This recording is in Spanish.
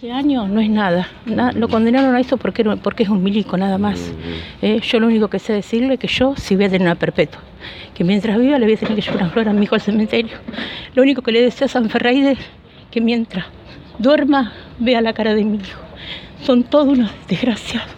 Este año no es nada, lo condenaron a eso porque, porque es un milico nada más. Eh, yo lo único que sé decirle es que yo sí voy a tener una perpetua, que mientras viva le voy a tener que llevar una flor a mi hijo al cementerio. Lo único que le deseo a San Ferreide que mientras duerma vea la cara de mi hijo. Son todos unos desgraciados.